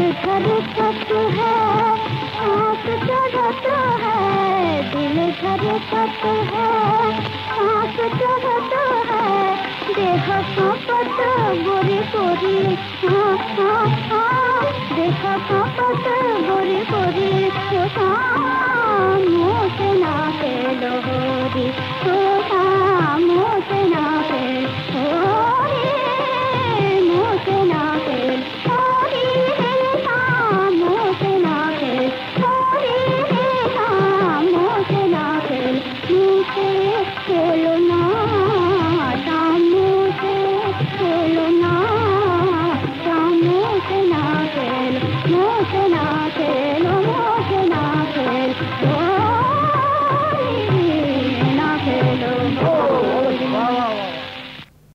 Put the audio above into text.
दिल तक है, आँख जगत है, दिल धड़कत है, आँख जगत है, देखा तो गोरी गोरी हाँ हाँ हाँ पता मोहन मोहना